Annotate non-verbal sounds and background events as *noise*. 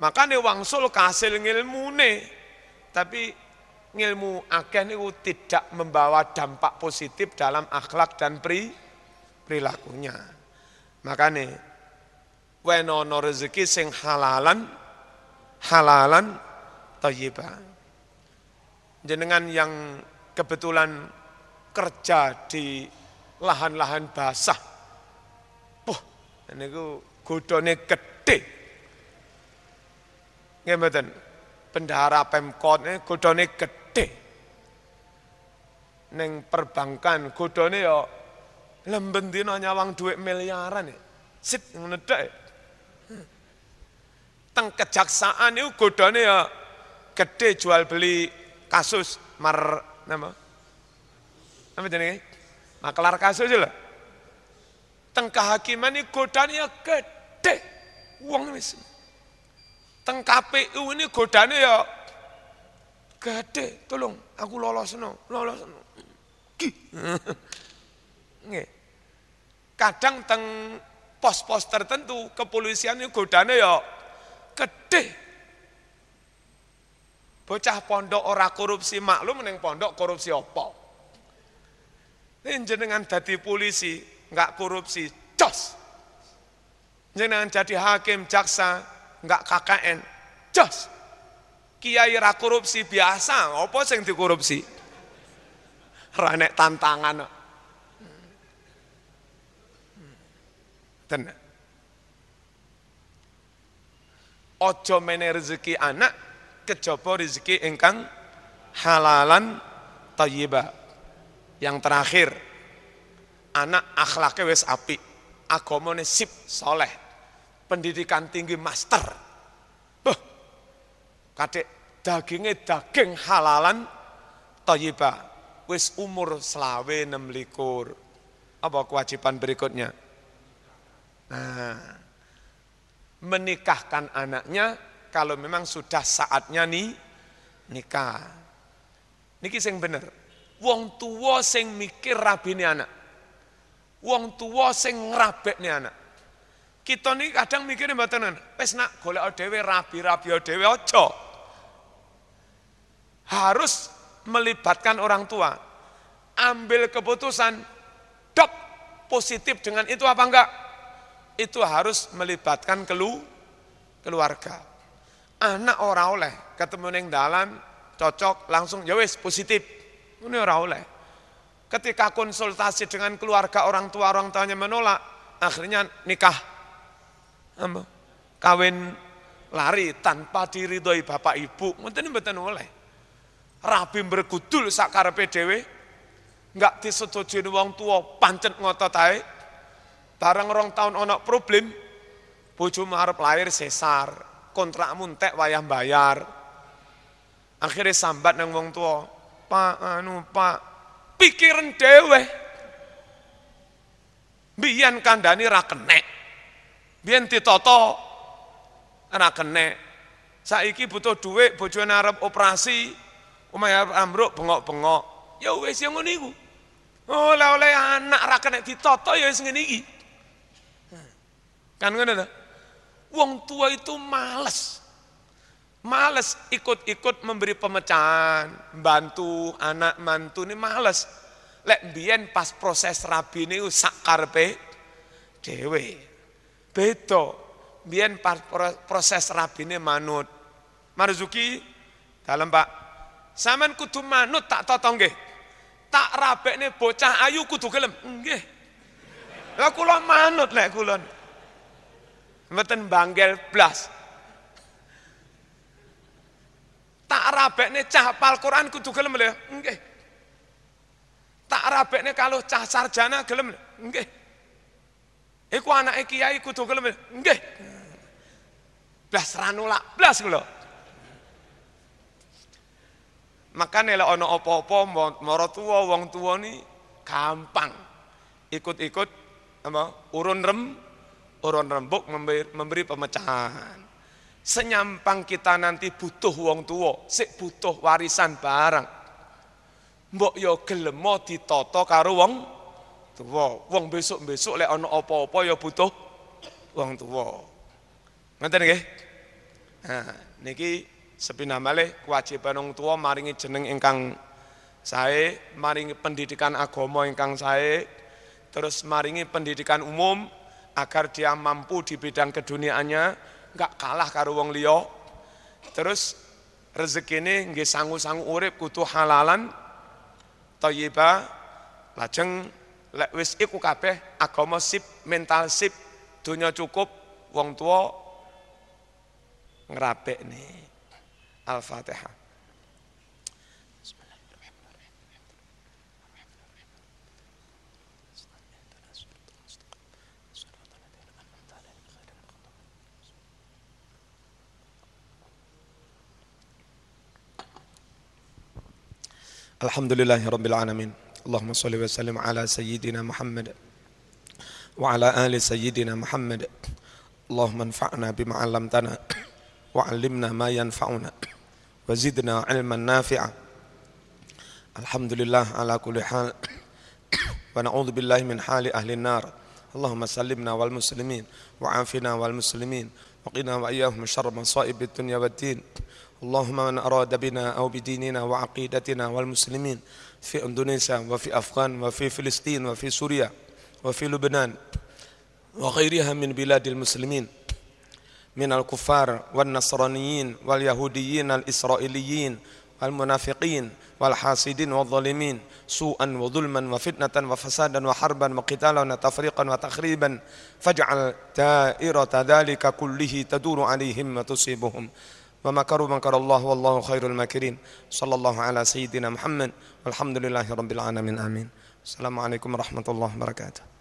Makanya wangsul kasil ngilmune. Tapi ngilmu akeh niku tidak membawa dampak positif dalam akhlak dan pri, perilakunya. Makanya wenono rezeki sing halalan halalan thayyibah. Jenengan yang kebetulan kerja di lahan-lahan basah. Wah, niku godone gede. Nggih mboten? Bendahara Pemkot ini godone gede. Neng perbankan godone ya lemben dina nyawang duit miliaran ya. Sit ngono tok. Teng kejaksaan itu godone ya gede jual beli kasus mar nama apa jenenge? Makelar kasus lho. Teng kehakiman ini godane ya gede. Wong wis. Teng KPU ini godane ya gede. Tolong aku lolos no, lolos no. *laughs* Kadang teng pos-pos tertentu kepolisian ini godane ya gede. Bocah pondok ora korupsi maklum neng pondok korupsi apa? Ini jenengan jadi polisi, nggak korupsi, jos. Jenengan jadi hakim, jaksa, nggak KKN, jos. Kiai ra korupsi biasa, apa sing dikorupsi? Ranek tantangan. Tenan. Ojo mene rezeki anak, kejaba rezeki ingkang halalan thayyibah. Yang terakhir, anak akhlaknya wis api, agamane sip soleh, pendidikan tinggi master. Beh, kadek dagingnya daging halalan toyiba, wis umur selawe enam likur. Apa kewajiban berikutnya? Nah, menikahkan anaknya kalau memang sudah saatnya nih nikah. Niki sing bener wong tua sing mikir rabine anak. Wong tua sing ngrabekne anak. Kita nih kadang mikirnya mboten wis nak golek dhewe rabi-rabi dhewe aja. Harus melibatkan orang tua. Ambil keputusan dok positif dengan itu apa enggak? Itu harus melibatkan kelu keluarga. Anak ora oleh ketemu neng dalan cocok langsung ya wis positif ini orang oleh. Ketika konsultasi dengan keluarga orang tua, orang tuanya menolak, akhirnya nikah. Kawin lari tanpa diridhoi bapak ibu, mboten mboten oleh. Rabi bergudul sakarepe dhewe, enggak disetujui wong tua pancet ngotot ae. Barang orang tahun ono problem, bojomu arep lahir sesar, kontrakmu entek wayah bayar. Akhirnya sambat nang wong tua, Pak, anu Pak, pikiran dewe. Biyen kandani ra kenek. Biyen ditoto ra kenek. Saiki butuh duit, bojone arep operasi, omahe ambruk bengok-bengok. Ya wis yang ngono iku. Oleh-oleh anak ra kenek ditoto ya wis ngene iki. Kan ngono ta? Wong tua itu males Males ikut-ikut memberi pemecahan, bantu anak mantu ini males. Lek biyen pas proses rabi ini sak karpe dewe. Beto, biyen proses rabi ini manut. Marzuki dalam Pak. Saman kudu manut tak totong nggih. Tak rabek nih bocah ayu kudu gelem. Nggih. Lah kula manut lek kula. Mboten banggel blas. Tak rabekne cah apal Quran kudu gelem lho. Nggih. Tak rabekne kalau cah sarjana gelem lho. Nggih. Iku anake kiai kudu gelem. Nggih. Blas ranulak blas kula. Makane lek ana apa-apa mara tuwa wong tuwa ni gampang. Ikut-ikut apa urun rem urun rembuk memberi, memberi pemecahan. Senyampang kita nanti butuh wong tua, sik butuh warisan barang. Mbok yo gelem ditata karo wong tua. Wong besok-besok lek ana apa-apa ya butuh wong tua. Ngoten nggih? Nah, niki sepindah malih kewajiban wong tua maringi jeneng ingkang sae, maringi pendidikan agama ingkang sae, terus maringi pendidikan umum agar dia mampu di bidang keduniaannya nggak kalah karo wong liya. Terus rezekine nggih sangu-sangu urip kudu halalan thayyibah lajeng Lek wis iku kabeh agama sip, mental sip, dunia cukup, wong tua ngerapek nih. Al-Fatihah. Alhamdulillahirabbil alamin. اللهم صل وسلم على سيدنا محمد وعلى آل سيدنا محمد. اللهم انفعنا بما علمتنا وعلمنا ما ينفعنا وزدنا علما نافعا. الحمد لله على كل حال. ونعوذ بالله من حال أهل النار. اللهم سلمنا والمسلمين وعافنا والمسلمين. وقنا وإياهم شر مصائب الدنيا والدين. اللهم من أراد بنا أو بديننا وعقيدتنا والمسلمين في إندونيسيا وفي أفغان وفي فلسطين وفي سوريا وفي لبنان وغيرها من بلاد المسلمين من الكفار والنصرانيين واليهوديين الإسرائيليين والمنافقين والحاسدين والظالمين سوءا وظلما وفتنة وفسادا وحربا وقتالا وتفريقا وتخريبا فاجعل دائرة ذلك كله تدور عليهم وتصيبهم. ومكروا مكر الله والله خير الماكرين صلى الله على سيدنا محمد والحمد لله رب العالمين آمين. السلام عليكم ورحمة الله وبركاته.